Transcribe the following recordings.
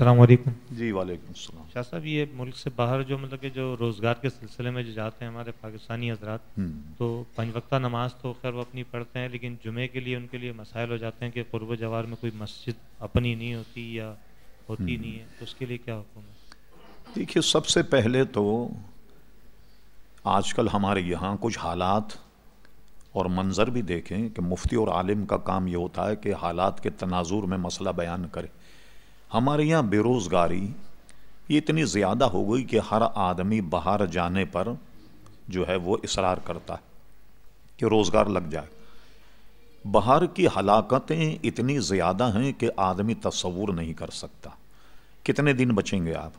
السلام علیکم۔ جی وعلیکم السلام۔ شاہ صاحب یہ ملک سے باہر جو مطلب کہ جو روزگار کے سلسلے میں جو جاتے ہیں ہمارے پاکستانی حضرات تو پنج وقتہ نماز تو خیر وہ اپنی پڑھتے ہیں لیکن جمعے کے لیے ان کے لیے مسائل ہو جاتے ہیں کہ قرب و جوار میں کوئی مسجد اپنی نہیں ہوتی یا ہوتی نہیں ہے تو اس کے لیے کیا حکم ہے؟ دیکھیے سب سے پہلے تو آج کل ہمارے یہاں کچھ حالات اور منظر بھی دیکھیں کہ مفتی اور عالم کا کام یہ ہوتا ہے کہ حالات کے تناظر میں مسئلہ بیان کرے ہمارے یہاں بے روزگاری یہ اتنی زیادہ ہو گئی کہ ہر آدمی باہر جانے پر جو ہے وہ اصرار کرتا ہے کہ روزگار لگ جائے۔ باہر کی ہلاکتیں اتنی زیادہ ہیں کہ آدمی تصور نہیں کر سکتا۔ کتنے دن بچیں گے آپ؟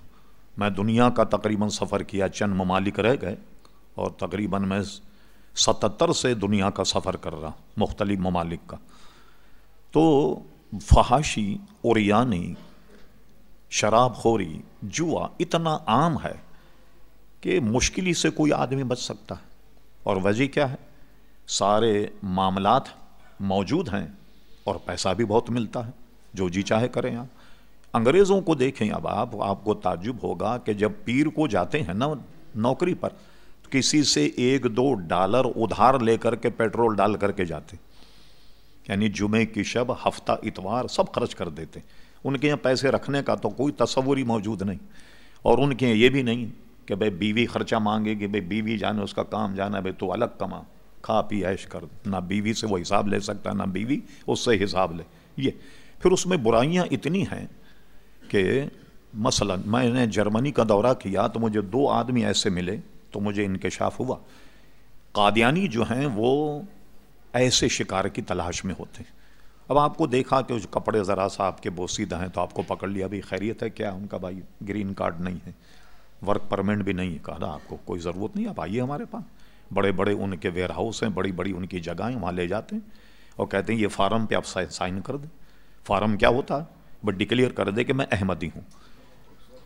میں دنیا کا تقریباً سفر کیا، چند ممالک رہ گئے اور تقریباً میں ستتر سے دنیا کا سفر کر رہا مختلف ممالک کا۔ تو فحاشی، اوریانی شراب خوری، جوا اتنا عام ہے کہ مشکلی سے کوئی آدمی بچ سکتا ہے۔ اور وجہ کیا ہے؟ سارے معاملات موجود ہیں اور پیسہ بھی بہت ملتا ہے۔ جو جی چاہے کریں آپ۔ انگریزوں کو دیکھیں اب آپ آپ کو تعجب ہوگا کہ جب پیر کو جاتے ہیں نا نوکری پر تو کسی سے ایک دو ڈالر ادھار لے کر کے پیٹرول ڈال کر کے جاتے۔ یعنی جمعے کی شب، ہفتہ اتوار، سب خرچ کر دیتے۔ ان کے یہاں پیسے رکھنے کا تو کوئی تصور ہی موجود نہیں۔ اور ان کے یہاں یہ بھی نہیں کہ بھائی بیوی خرچہ مانگے گی بھائی بیوی جانے، اس کا کام جانا بھائی تو الگ کما۔ کھا، پی، عیش کر۔ نہ بیوی سے وہ حساب لے سکتا، نہ بیوی اس سے حساب لے۔ یہ۔ پھر اس میں برائیاں اتنی ہیں کہ مثلا میں نے جرمنی کا دورہ کیا تو مجھے دو آدمی ایسے ملے تو مجھے انکشاف ہوا۔ قادیانی جو ہیں وہ ایسے شکار کی تلاش میں ہوتے۔ ہیں اب آپ کو دیکھا کہ کپڑے ذرا سا آپ کے بوسیدہ ہیں تو آپ کو پکڑ لیا بھائی خیریت ہے کیا ان کا بھائی؟ گرین کارڈ نہیں ہے۔ ورک پرمنٹ بھی نہیں ہے۔ کہا آپ کو کوئی ضرورت نہیں، آپ آئیے ہمارے پاس۔ بڑے بڑے ان کے ویئر ہاؤس ہیں، بڑی بڑی ان کی جگہیں وہاں لے جاتے ہیں۔ اور کہتے ہیں، یہ فارم پہ آپ سائن کر دیں۔ فارم کیا ہوتا ہے؟ بٹ ڈکلیئر کر دے کہ میں احمدی ہوں۔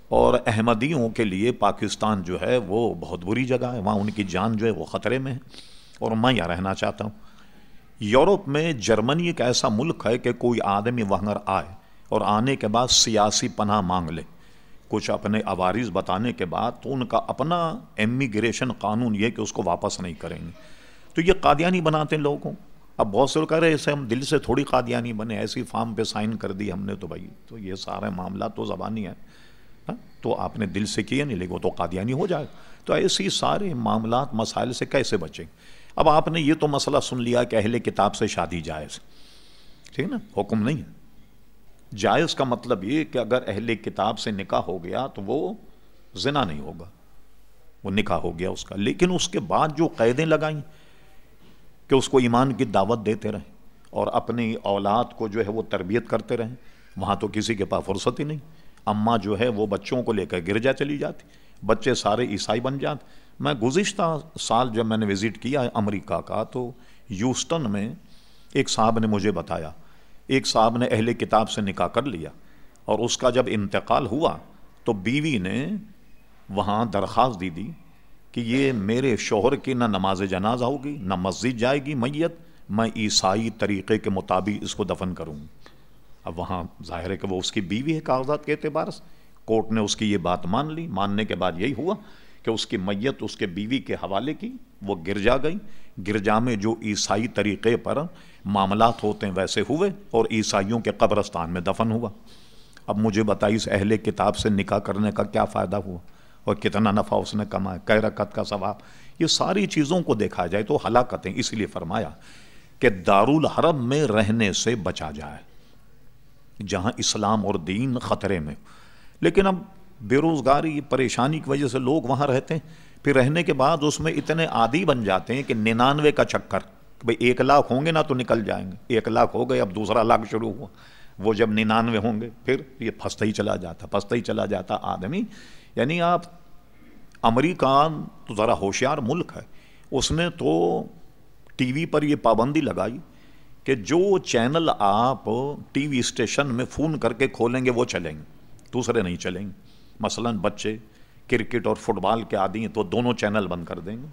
اور احمدیوں کے لیے پاکستان جو ہے وہ بہت بری جگہ ہے۔ وہاں ان کی جان جو ہے وہ خطرے میں ہے۔ اور میں یہاں رہنا چاہتا ہوں۔ یورپ میں جرمنی ایک ایسا ملک ہے کہ کوئی آدمی وہاں آئے اور آنے کے بعد سیاسی پناہ مانگ لے۔ کچھ اپنے عوارض بتانے کے بعد تو ان کا اپنا امیگریشن قانون یہ کہ اس کو واپس نہیں کریں گے۔ تو یہ قادیانی بناتے ہیں لوگوں۔ اب بہت سے لوگ کہہ رہے ایسے ہم دل سے تھوڑی قادیانی بنے، ایسی فارم پہ سائن کر دی ہم نے تو بھائی، تو یہ سارے معاملات تو زبانی ہیں۔ ہاں؟ تو آپ نے دل سے کیا نہیں، لیکن وہ تو قادیانی ہو جائے۔ تو ایسی سارے معاملات، مسائل سے کیسے بچیں؟ اب آپ نے یہ تو مسئلہ سن لیا کہ اہل کتاب سے شادی جائز ٹھیک ہے نا؟ حکم نہیں ہے۔ جائز کا مطلب یہ کہ اگر اہل کتاب سے نکاح ہو گیا تو وہ زنا نہیں ہوگا۔ وہ نکاح ہو گیا اس کا۔ لیکن اس کے بعد جو قیدیں لگائیں کہ اس کو ایمان کی دعوت دیتے رہیں اور اپنی اولاد کو جو ہے وہ تربیت کرتے رہیں، وہاں تو کسی کے پاس فرصت ہی نہیں۔ اماں جو ہے وہ بچوں کو لے کر گرجا چلی جاتی، بچے سارے عیسائی بن جاتے۔ میں گزشتہ سال جب میں نے وزٹ کیا امریکہ کا، تو یوسٹن میں ایک صاحب نے مجھے بتایا۔ ایک صاحب نے اہل کتاب سے نکاح کر لیا اور اس کا جب انتقال ہوا، تو بیوی نے وہاں درخواست دی دی کہ یہ میرے شوہر کی نہ نماز جنازہ ہوگی، نہ مسجد جائے گی میت، میں عیسائی طریقے کے مطابق اس کو دفن کروں۔ اب وہاں ظاہر ہے کہ وہ اس کی بیوی ہے، کاغذات کے اعتبار سے۔ کورٹ نے اس کی یہ بات مان لی۔ ماننے کے بعد یہی ہوا۔ کہ اس کی میت اس کے بیوی کے حوالے کی، وہ گرجا گئی گرجا میں جو عیسائی طریقے پر معاملات ہوتے ہیں ویسے ہوئے اور عیسائیوں کے قبرستان میں دفن ہوا۔ اب مجھے بتائی اس اہل کتاب سے نکاح کرنے کا کیا فائدہ ہوا اور کتنا نفع اس نے کمایا کہہ رکت کا ثواب؟ یہ ساری چیزوں کو دیکھا جائے تو ہلاکتیں۔ اس لیے فرمایا کہ دارالحرم میں رہنے سے بچا جائے، جہاں اسلام اور دین خطرے میں لیکن اب بے روزگاری پریشانی کی وجہ سے لوگ وہاں رہتے ہیں۔ پھر رہنے کے بعد اس میں اتنے عادی بن جاتے ہیں کہ ننانوے کا چکر بھائی ایک لاکھ ہوں گے نا تو نکل جائیں گے۔ ایک لاکھ ہو گئے، اب دوسرا لاکھ شروع ہوا۔ وہ جب ننانوے ہوں گے، پھر یہ پھنستا ہی چلا جاتا، پھنستا ہی چلا جاتا آدمی۔ یعنی آپ امریکہ تو ذرا ہوشیار ملک ہے۔ اس نے تو ٹی وی پر یہ پابندی لگائی کہ جو چینل آپ ٹی وی اسٹیشن میں فون کر کے کھولیں گے، وہ چلیں گے۔ دوسرے نہیں چلیں گے۔ مثلا بچے کرکٹ اور فٹ بال کے عادی ہیں تو دونوں چینل بند کر دیں گے۔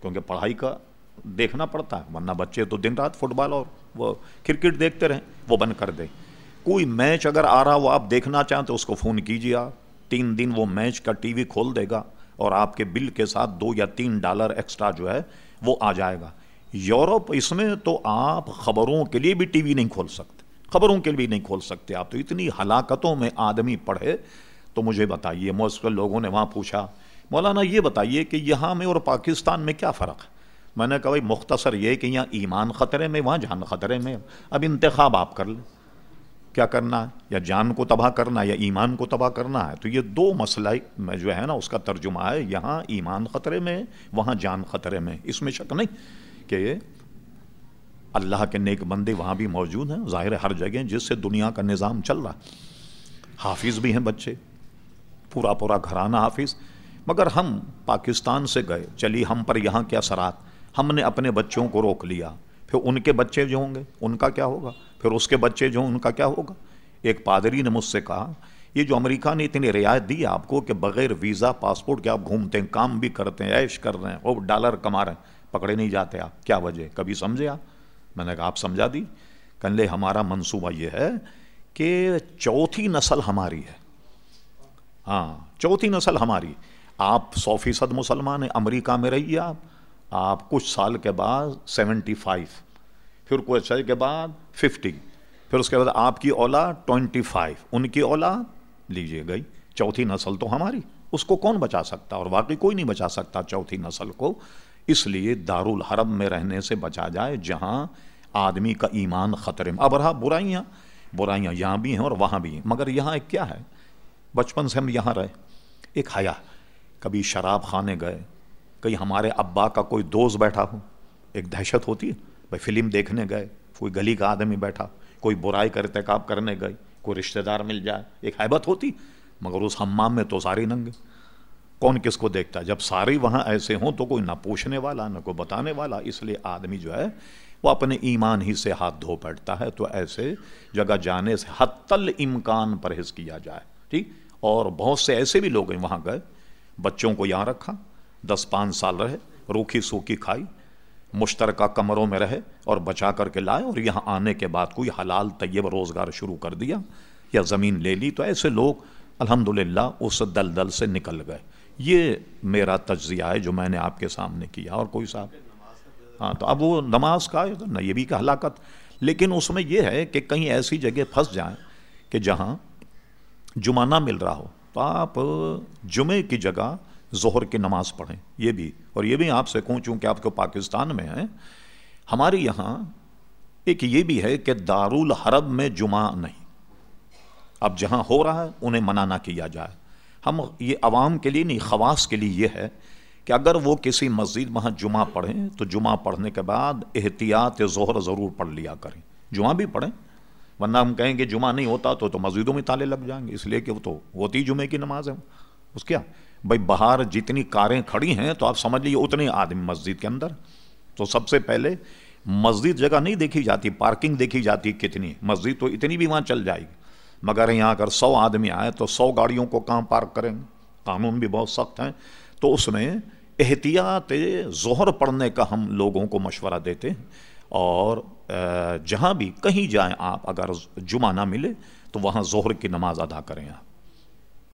کیونکہ پڑھائی کا دیکھنا پڑتا ہے، ورنہ بچے تو دن رات فٹ بال اور وہ کرکٹ دیکھتے رہیں، وہ بند کر دیں۔ کوئی میچ اگر آ رہا وہ آپ دیکھنا چاہیں تو اس کو فون کیجیے آپ۔ تین دن وہ میچ کا ٹی وی کھول دے گا اور آپ کے بل کے ساتھ دو یا تین ڈالر ایکسٹرا جو ہے وہ آ جائے گا۔ یورپ اس میں تو آپ خبروں کے لیے بھی ٹی وی نہیں کھول سکتے، خبروں کے لیے بھی نہیں کھول سکتے۔ آپ تو اتنی ہلاکتوں میں آدمی پڑھے۔ تو مجھے بتائیے موسٹ لوگوں نے وہاں پوچھا، مولانا یہ بتائیے کہ یہاں میں اور پاکستان میں کیا فرق؟ ہے میں نے کہا، بھائی، مختصر یہ کہ یہاں ایمان خطرے میں، وہاں جان خطرے میں۔ اب انتخاب آپ کر لیں۔ کیا کرنا ہے؟ یا جان کو تباہ کرنا ہے یا ایمان کو تباہ کرنا ہے؟ تو یہ دو مسئلہ میں جو ہے نا، اس کا ترجمہ ہے۔ یہاں ایمان خطرے میں، وہاں جان خطرے میں۔ اس میں شک نہیں کہ اللہ کے نیک بندے وہاں بھی موجود ہیں، ظاہر ہر جگہ جس سے دنیا کا نظام چل رہا۔ حافظ بھی ہیں بچے۔ پورا پورا گھرانہ حافظ۔ مگر ہم پاکستان سے گئے۔ چلی ہم پر یہاں کیا سرات؟ ہم نے اپنے بچوں کو روک لیا۔ پھر ان کے بچے جو ہوں گے، ان کا کیا ہوگا؟ پھر اس کے بچے جو ان کا کیا ہوگا؟ ایک پادری نے مجھ سے کہا، یہ جو امریکہ نے اتنی رعایت دی آپ کو کہ بغیر ویزا، پاسپورٹ کے آپ گھومتے ہیں، کام بھی کرتے ہیں، عیش کر رہے ہیں، وہ ڈالر کما رہے ہیں۔ پکڑے نہیں جاتے آپ۔ کیا وجہ کبھی سمجھے آپ؟ میں نے کہا، آپ سمجھا دی۔ کہنے لے ہمارا منصوبہ یہ ہے کہ چوتھی نسل ہماری ہے۔ ہاں چوتھی نسل ہماری۔ آپ سو فیصد مسلمان ہیں، امریکہ میں رہیے آپ۔ آپ کچھ سال کے بعد سیونٹی فائیو، پھر کچھ سال کے بعد ففٹی، پھر اس کے بعد آپ کی اولا ٹوینٹی فائیو۔ ان کی اولا لیجیے گئی، چوتھی نسل تو ہماری۔ اس کو کون بچا سکتا؟ اور واقعی کوئی نہیں بچا سکتا چوتھی نسل کو۔ اس لیے دارالحرم میں رہنے سے بچا جائے، جہاں آدمی کا ایمان خطرے میں۔ اب رہا، برائیاں برائیاں یہاں بھی ہیں اور وہاں بھی ہیں۔ مگر یہاں ایک کیا ہے؟ بچپن سے ہم یہاں رہے۔ ایک حیا، کبھی شراب خانے گئے کہیں ہمارے ابا کا کوئی دوست بیٹھا ہو۔ ایک دہشت ہوتی ہے، بھائی فلم دیکھنے گئے، کوئی گلی کا آدمی بیٹھا، کوئی برائی کا ارتکاب کرنے گئے، کوئی رشتہ دار مل جائے۔ ایک حیبت ہوتی، مگر اس ہمام میں تو ساری ننگے۔ کون کس کو دیکھتا؟ ہے جب سارے وہاں ایسے ہوں تو کوئی نہ پوچھنے والا، نہ کوئی بتانے والا۔ اس لیے آدمی جو ہے، وہ اپنے ایمان ہی سے ہاتھ دھو بیٹھتا ہے۔ تو ایسے جگہ جانے سے حتل امکان پرہیز کیا جائے۔ ٹھیک؟ اور بہت سے ایسے بھی لوگ ہیں وہاں گئے۔ بچوں کو یہاں رکھا، دس پانچ سال رہے، روکھی سوکھی کھائی، مشترکہ کمروں میں رہے اور بچا کر کے لائے اور یہاں آنے کے بعد کوئی حلال طیب روزگار شروع کر دیا یا زمین لے لی۔ تو ایسے لوگ الحمد للہ اس دل دل سے نکل گئے۔ یہ میرا تجزیہ ہے جو میں نے آپ کے سامنے کیا۔ اور کوئی صاحب؟ ہاں تو اب وہ نماز کا نہ یہ بھی کہ ہلاکت۔ لیکن اس میں یہ ہے کہ کہیں ایسی جگہ پھنس جائیں کہ جہاں جمعہ نہ مل رہا ہو تو آپ جمعے کی جگہ ظہر کی نماز پڑھیں۔ یہ بھی، اور یہ بھی آپ سے کہوں، چونکہ آپ کو پاکستان میں ہیں، ہمارے یہاں ایک یہ بھی ہے کہ دارالحرب میں جمعہ نہیں۔ اب جہاں ہو رہا ہے، انہیں منع نہ کیا جائے۔ ہم یہ عوام کے لیے نہیں، خواص کے لیے یہ ہے کہ اگر وہ کسی مسجد وہاں جمعہ پڑھیں، تو جمعہ پڑھنے کے بعد احتیاط ظہر ضرور پڑھ لیا کریں۔ جمعہ بھی پڑھیں۔ ورنہ ہم کہیں گے جمعہ نہیں ہوتا تو تو مسجدوں میں تالے لگ جائیں گے، اس لیے کہ وہ تو ہوتی جمعے کی نماز ہے۔ اس کیا؟ بھائی باہر جتنی کاریں کھڑی ہیں تو آپ سمجھ لیجیے اتنے آدمی مسجد کے اندر۔ تو سب سے پہلے مسجد جگہ نہیں دیکھی جاتی، پارکنگ دیکھی جاتی کتنی۔ مسجد تو اتنی بھی وہاں چل جائے گی۔ مگر یہاں اگر سو آدمی آئے تو سو گاڑیوں کو کہاں پارک کریں گے؟ قانون بھی بہت سخت ہیں تو اس میں احتیاط ظہر پڑھنے کا ہم لوگوں کو مشورہ دیتے ہیں۔ اور جہاں بھی کہیں جائیں آپ، اگر جمعہ نہ ملے تو وہاں ظہر کی نماز ادا کریں آپ۔